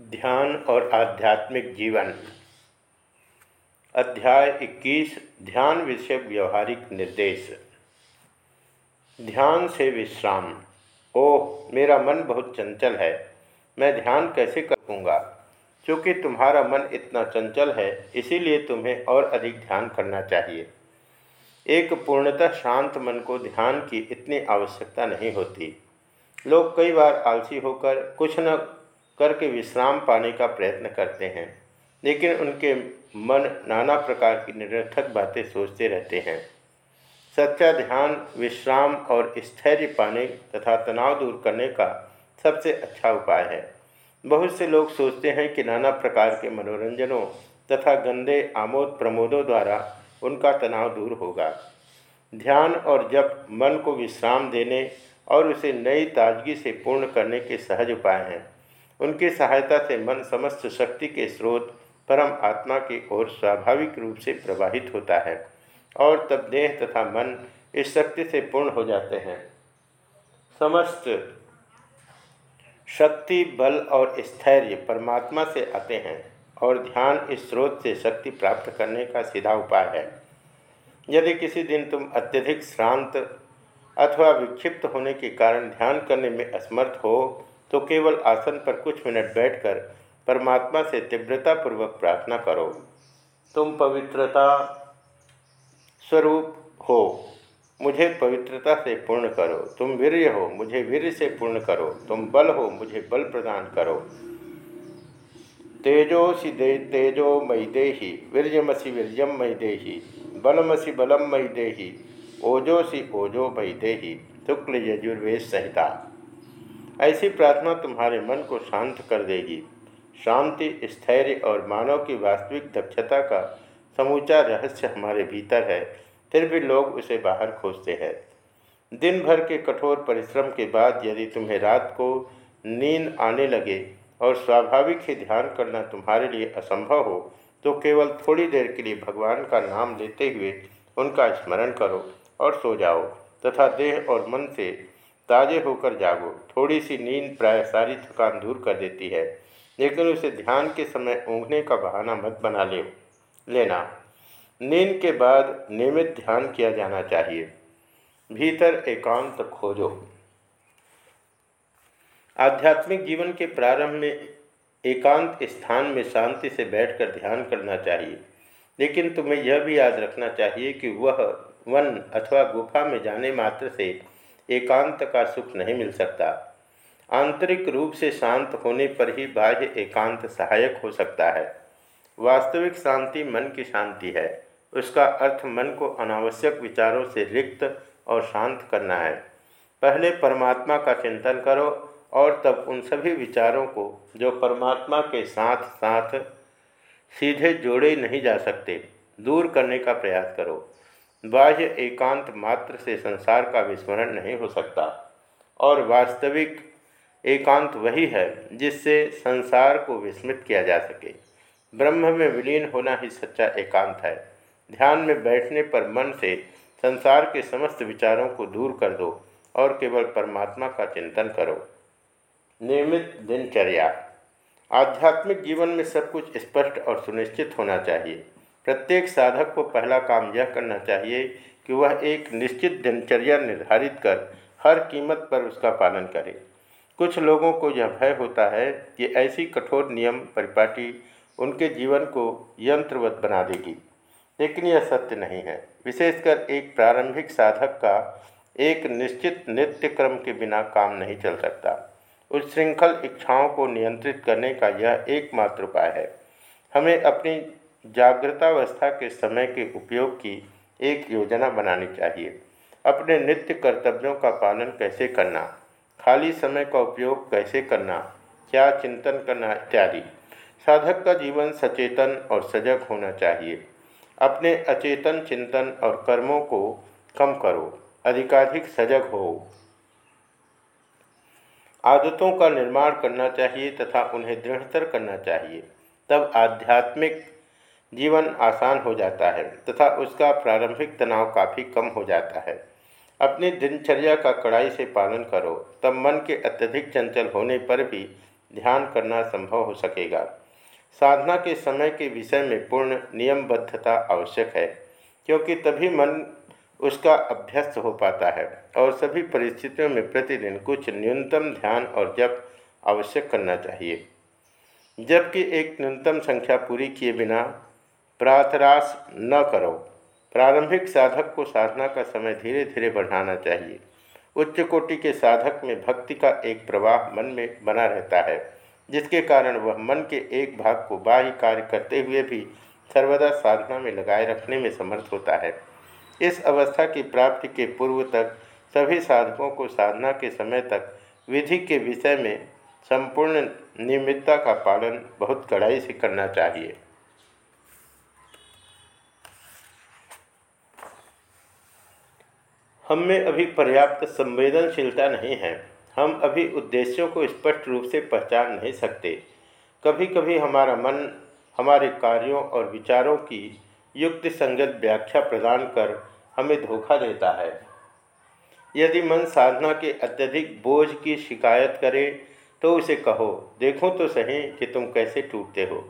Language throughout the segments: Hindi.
ध्यान और आध्यात्मिक जीवन। अध्याय 21 ध्यान विषय व्यवहारिक निर्देश। ध्यान से विश्राम। ओह, मेरा मन बहुत चंचल है। मैं ध्यान कैसे करूँगा? क्योंकि तुम्हारा मन इतना चंचल है, इसीलिए तुम्हें और अधिक ध्यान करना चाहिए। एक पूर्णतः शांत मन को ध्यान की इतनी आवश्यकता नहीं होती। लोग कई बार आलसी होकर कुछ न करके विश्राम पाने का प्रयत्न करते हैं। लेकिन उनके मन नाना प्रकार की निरर्थक बातें सोचते रहते हैं। सच्चा ध्यान, विश्राम और स्थैर्य पाने तथा तनाव दूर करने का सबसे अच्छा उपाय है। बहुत से लोग सोचते हैं कि नाना प्रकार के मनोरंजनों तथा गंदे आमोद प्रमोदों द्वारा उनका तनाव दूर होगा। ध्यान और जब मन को विश्राम देने और उसे नई ताजगी से पूर्ण करने के सहज उपाय हैं। उनकी सहायता से मन समस्त शक्ति के स्रोत परम आत्मा की ओर स्वाभाविक रूप से प्रवाहित होता है और तब देह तथा मन इस शक्ति से पूर्ण हो जाते हैं। समस्त शक्ति, बल और स्थैर्य परमात्मा से आते हैं और ध्यान इस स्रोत से शक्ति प्राप्त करने का सीधा उपाय है। यदि किसी दिन तुम अत्यधिक श्रांत अथवा विक्षिप्त होने के कारण ध्यान करने में असमर्थ हो तो केवल आसन पर कुछ मिनट बैठकर परमात्मा से तीव्रतापूर्वक प्रार्थना करो। तुम पवित्रता स्वरूप हो, मुझे पवित्रता से पूर्ण करो। तुम वीर्य हो, मुझे वीर्य से पूर्ण करो। तुम बल हो, मुझे बल प्रदान करो। तेजोसी दे, तेजो मई देही वीर्यमसी वीर्यम मई देही बलमसी बलम मई देही ओजोसी ओजो मई देही, शुक्ल यजुर्वेद संहिता। ऐसी प्रार्थना तुम्हारे मन को शांत कर देगी। शांति, स्थैर्य और मानव की वास्तविक दक्षता का समूचा रहस्य हमारे भीतर है, फिर भी लोग उसे बाहर खोजते हैं। दिन भर के कठोर परिश्रम के बाद यदि तुम्हें रात को नींद आने लगे और स्वाभाविक ही ध्यान करना तुम्हारे लिए असंभव हो तो केवल थोड़ी देर के लिए भगवान का नाम लेते हुए उनका स्मरण करो और सो जाओ, तथा देह और मन से ताजे होकर जागो। थोड़ी सी नींद प्राय सारी थकान दूर कर देती है, लेकिन उसे ध्यान के समय ऊँघने का बहाना मत बना ले, लेना। नींद के बाद नियमित ध्यान किया जाना चाहिए। भीतर एकांत खोजो। आध्यात्मिक जीवन के प्रारंभ में एकांत स्थान में शांति से बैठकर ध्यान करना चाहिए, लेकिन तुम्हें यह भी याद रखना चाहिए कि वह वन अथवा गुफा में जाने मात्र से एकांत का सुख नहीं मिल सकता। आंतरिक रूप से शांत होने पर ही बाह्य एकांत सहायक हो सकता है। वास्तविक शांति मन की शांति है। उसका अर्थ मन को अनावश्यक विचारों से रिक्त और शांत करना है। पहले परमात्मा का चिंतन करो और तब उन सभी विचारों को जो परमात्मा के साथ साथ सीधे जोड़े नहीं जा सकते, दूर करने का प्रयास करो। बाह्य एकांत मात्र से संसार का विस्मरण नहीं हो सकता। और वास्तविक एकांत वही है जिससे संसार को विस्मृत किया जा सके। ब्रह्म में विलीन होना ही सच्चा एकांत है। ध्यान में बैठने पर मन से संसार के समस्त विचारों को दूर कर दो और केवल परमात्मा का चिंतन करो। नियमित दिनचर्या। आध्यात्मिक जीवन में सब कुछ स्पष्ट और सुनिश्चित होना चाहिए। प्रत्येक साधक को पहला काम यह करना चाहिए कि वह एक निश्चित दिनचर्या निर्धारित कर हर कीमत पर उसका पालन करे। कुछ लोगों को यह भय होता है कि ऐसी कठोर नियम परिपाटी उनके जीवन को यंत्रवत बना देगी। लेकिन यह सत्य नहीं है। विशेषकर एक प्रारंभिक साधक का एक निश्चित नित्य क्रम के बिना काम नहीं चल सकता। उस श्रृंखल इच्छाओं को नियंत्रित करने का यह एकमात्र उपाय है। हमें अपनी जागृतावस्था के समय के उपयोग की एक योजना बनानी चाहिए। अपने नित्य कर्तव्यों का पालन कैसे करना, खाली समय का उपयोग कैसे करना, क्या चिंतन करना इत्यादि। साधक का जीवन सचेतन और सजग होना चाहिए। अपने अचेतन चिंतन और कर्मों को कम करो, अधिकाधिक सजग हो। आदतों का निर्माण करना चाहिए तथा उन्हें दृढ़तर करना चाहिए। तब आध्यात्मिक जीवन आसान हो जाता है तथा उसका प्रारंभिक तनाव काफ़ी कम हो जाता है। अपनी दिनचर्या का कड़ाई से पालन करो, तब मन के अत्यधिक चंचल होने पर भी ध्यान करना संभव हो सकेगा। साधना के समय के विषय में पूर्ण नियमबद्धता आवश्यक है, क्योंकि तभी मन उसका अभ्यस्त हो पाता है और सभी परिस्थितियों में प्रतिदिन कुछ न्यूनतम ध्यान और जप आवश्यक करना चाहिए। जबकि एक न्यूनतम संख्या पूरी किए बिना प्रातरास न करो। प्रारंभिक साधक को साधना का समय धीरे धीरे बढ़ाना चाहिए। उच्च कोटि के साधक में भक्ति का एक प्रवाह मन में बना रहता है, जिसके कारण वह मन के एक भाग को बाह्य कार्य करते हुए भी सर्वदा साधना में लगाए रखने में समर्थ होता है। इस अवस्था की प्राप्ति के पूर्व तक सभी साधकों को साधना के समय तक विधि के विषय में संपूर्ण नियमितता का पालन बहुत कड़ाई से करना चाहिए। हम में अभी पर्याप्त संवेदनशीलता नहीं है। हम अभी उद्देश्यों को स्पष्ट रूप से पहचान नहीं सकते। कभी कभी हमारा मन, हमारे कार्यों और विचारों की युक्ति संगत व्याख्या प्रदान कर हमें धोखा देता है। यदि मन साधना के अत्यधिक बोझ की शिकायत करे तो उसे कहो, देखो तो सही कि तुम कैसे टूटते हो।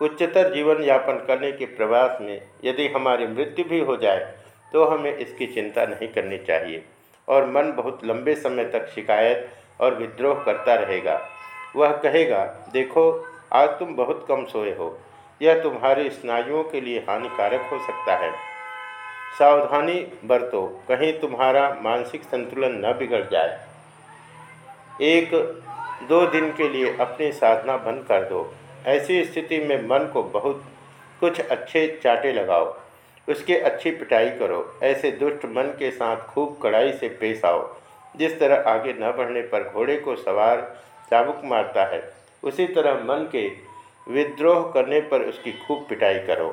उच्चतर जीवन यापन करने के प्रवास में यदि हमारी मृत्यु भी हो जाए तो हमें इसकी चिंता नहीं करनी चाहिए। और मन बहुत लंबे समय तक शिकायत और विद्रोह करता रहेगा। वह कहेगा, देखो, आज तुम बहुत कम सोए हो। यह तुम्हारे स्नायुओं के लिए हानिकारक हो सकता है। सावधानी बरतो, कहीं तुम्हारा मानसिक संतुलन न बिगड़ जाए। एक, दो दिन के लिए अपनी साधना बंद कर दो। ऐसी स्थिति में मन को बहुत कुछ अच्छे चाटे लगाओ। उसके अच्छी पिटाई करो। ऐसे दुष्ट मन के साथ खूब कड़ाई से पेश आओ। जिस तरह आगे न बढ़ने पर घोड़े को सवार चाबुक मारता है, उसी तरह मन के विद्रोह करने पर उसकी खूब पिटाई करो।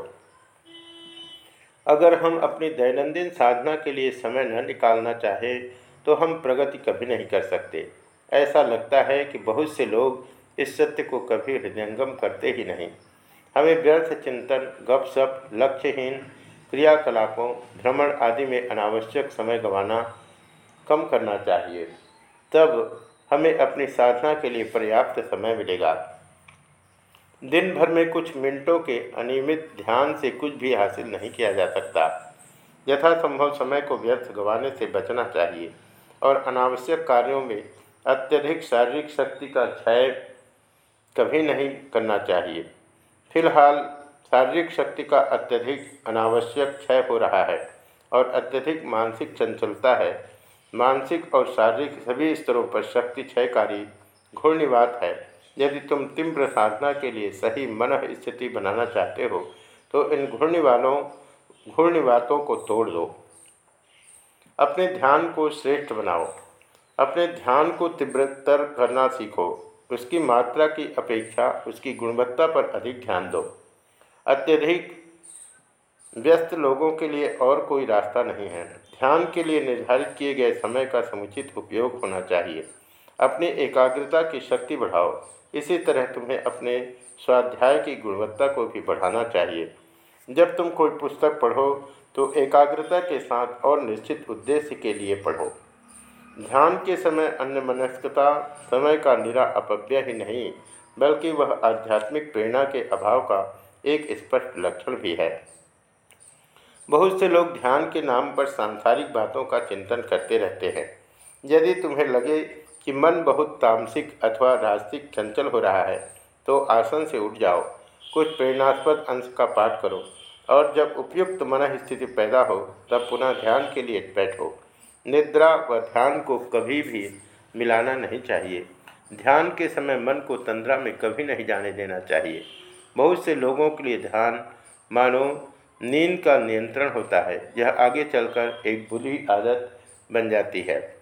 अगर हम अपनी दैनंदिन साधना के लिए समय न निकालना चाहें तो हम प्रगति कभी नहीं कर सकते। ऐसा लगता है कि बहुत से लोग इस सत्य को कभी हृदयंगम करते ही नहीं। हमें व्यर्थ चिंतन, गपशप, लक्ष्यहीन क्रियाकलापों, भ्रमण आदि में अनावश्यक समय गंवाना कम करना चाहिए। तब हमें अपनी साधना के लिए पर्याप्त समय मिलेगा। दिन भर में कुछ मिनटों के अनियमित ध्यान से कुछ भी हासिल नहीं किया जा सकता। यथासंभव समय को व्यर्थ गंवाने से बचना चाहिए और अनावश्यक कार्यों में अत्यधिक शारीरिक शक्ति का क्षय कभी नहीं करना चाहिए। फ़िलहाल शारीरिक शक्ति का अत्यधिक अनावश्यक क्षय हो रहा है और अत्यधिक मानसिक चंचलता है। मानसिक और शारीरिक सभी स्तरों पर शक्ति क्षयकारी घूर्णिवात है। यदि तुम तीव्र साधना के लिए सही मन स्थिति बनाना चाहते हो तो इन घूर्णिवालों घूर्णिवातों को तोड़ दो। अपने ध्यान को श्रेष्ठ बनाओ। अपने ध्यान को तीव्रतर करना सीखो। उसकी मात्रा की अपेक्षा, उसकी गुणवत्ता पर अधिक ध्यान दो। अत्यधिक व्यस्त लोगों के लिए और कोई रास्ता नहीं है। ध्यान के लिए निर्धारित किए गए समय का समुचित उपयोग होना चाहिए। अपनी एकाग्रता की शक्ति बढ़ाओ। इसी तरह तुम्हें अपने स्वाध्याय की गुणवत्ता को भी बढ़ाना चाहिए। जब तुम कोई पुस्तक पढ़ो तो एकाग्रता के साथ और निश्चित उद्देश्य के लिए पढ़ो। ध्यान के समय अन्य मनस्कता, समय का निरा अपव्य ही नहीं, बल्कि वह आध्यात्मिक प्रेरणा के अभाव का एक स्पष्ट लक्षण भी है। बहुत से लोग ध्यान के नाम पर सांसारिक बातों का चिंतन करते रहते हैं। यदि तुम्हें लगे कि मन बहुत तामसिक अथवा राजसिक चंचल हो रहा है तो आसन से उठ जाओ। कुछ प्रेरणास्पद अंश का पाठ करो और जब उपयुक्त मन स्थिति पैदा हो, तब पुनः ध्यान के लिए बैठो। निद्रा व ध्यान को कभी भी मिलाना नहीं चाहिए। ध्यान के समय मन को तंद्रा में कभी नहीं जाने देना चाहिए। बहुत से लोगों के लिए ध्यान, मानो नींद का नियंत्रण होता है। यह आगे चलकर एक बुरी आदत बन जाती है।